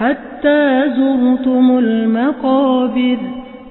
حتى زرتم المقابر